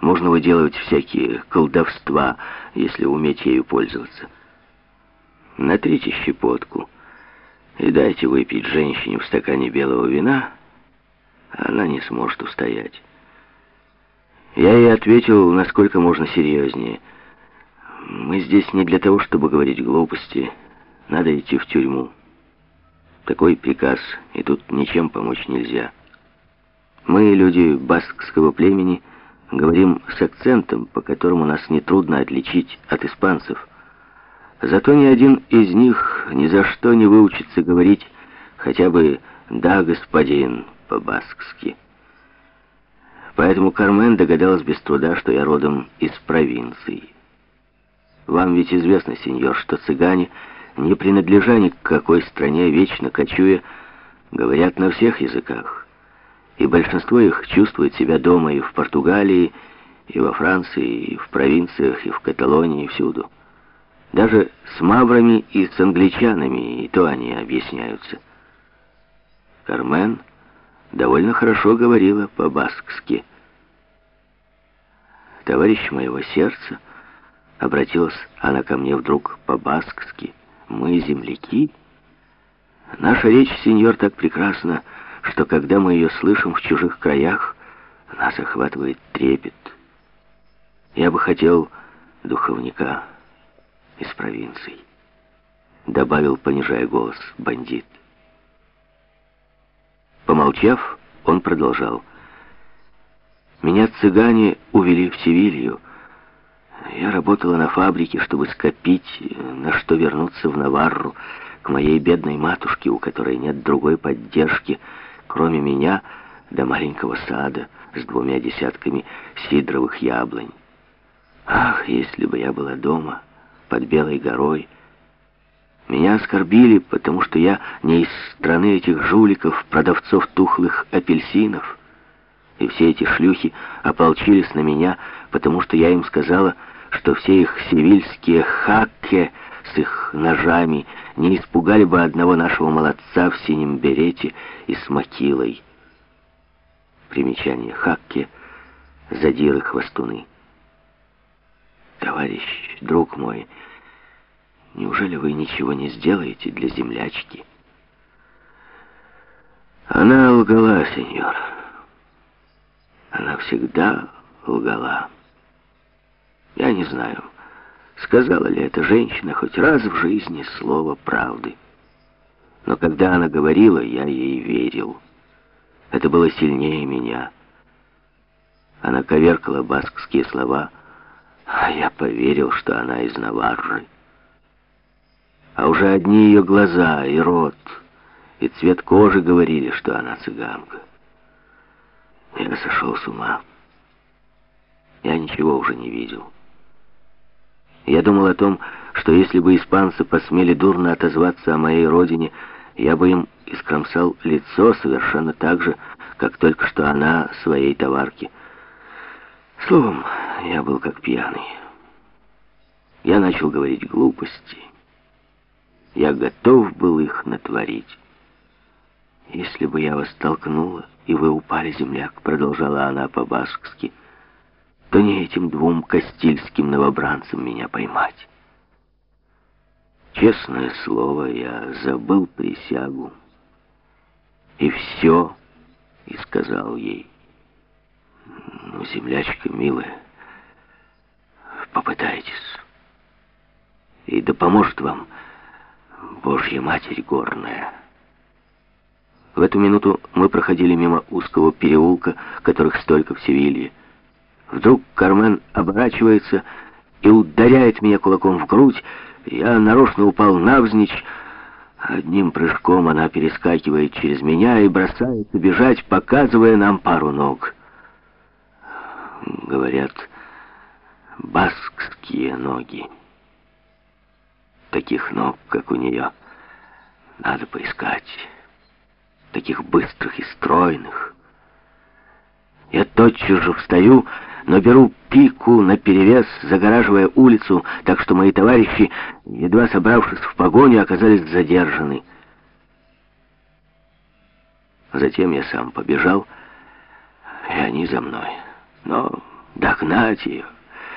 можно выделывать всякие колдовства, если уметь ею пользоваться. Натрите щепотку и дайте выпить женщине в стакане белого вина, она не сможет устоять. Я ей ответил, насколько можно серьезнее. Мы здесь не для того, чтобы говорить глупости. Надо идти в тюрьму. Такой приказ, и тут ничем помочь нельзя. Мы, люди баскского племени, говорим с акцентом, по которому нас нетрудно отличить от испанцев. Зато ни один из них ни за что не выучится говорить хотя бы «да, господин» по-баскски. Поэтому Кармен догадалась без труда, что я родом из провинции. Вам ведь известно, сеньор, что цыгане — не принадлежа ни к какой стране, вечно кочуя, говорят на всех языках. И большинство их чувствует себя дома и в Португалии, и во Франции, и в провинциях, и в Каталонии, и всюду. Даже с маврами и с англичанами, и то они объясняются. Кармен довольно хорошо говорила по-баскски. «Товарищ моего сердца», — обратилась она ко мне вдруг по-баскски, — мы земляки. Наша речь, сеньор, так прекрасна, что когда мы ее слышим в чужих краях, нас охватывает трепет. Я бы хотел духовника из провинций, добавил, понижая голос, бандит. Помолчав, он продолжал. Меня цыгане увели в Севилью, я работала на фабрике, чтобы скопить, на что вернуться в Наварру, к моей бедной матушке, у которой нет другой поддержки, кроме меня, до маленького сада с двумя десятками сидровых яблонь. Ах, если бы я была дома, под Белой горой. Меня оскорбили, потому что я не из страны этих жуликов, продавцов тухлых апельсинов. И все эти шлюхи ополчились на меня, потому что я им сказала что все их севильские хакки с их ножами не испугали бы одного нашего молодца в синем берете и с макилой. Примечание хакки — задиры хвостуны. Товарищ, друг мой, неужели вы ничего не сделаете для землячки? Она лгала, сеньор. Она всегда лгала. Я не знаю, сказала ли эта женщина хоть раз в жизни слово правды. Но когда она говорила, я ей верил. Это было сильнее меня. Она коверкала баскские слова, а я поверил, что она из Наварры. А уже одни ее глаза и рот, и цвет кожи говорили, что она цыганка. Я сошел с ума. Я ничего уже не видел. Я думал о том, что если бы испанцы посмели дурно отозваться о моей родине, я бы им искромсал лицо совершенно так же, как только что она своей товарке. Словом, я был как пьяный. Я начал говорить глупости. Я готов был их натворить. «Если бы я вас толкнула, и вы упали, земляк», — продолжала она по-баскски, — то не этим двум кастильским новобранцам меня поймать. Честное слово, я забыл присягу. И все, и сказал ей. Ну, землячка милая, попытайтесь. И да поможет вам Божья Матерь Горная. В эту минуту мы проходили мимо узкого переулка, которых столько в Севилье. Вдруг Кармен оборачивается и ударяет меня кулаком в грудь. Я нарочно упал навзничь. Одним прыжком она перескакивает через меня и бросается бежать, показывая нам пару ног. Говорят, баскские ноги. Таких ног, как у нее, надо поискать. Таких быстрых и стройных. Я тотчас же встаю но беру пику наперевес, загораживая улицу, так что мои товарищи, едва собравшись в погоню, оказались задержаны. Затем я сам побежал, и они за мной. Но догнать ее.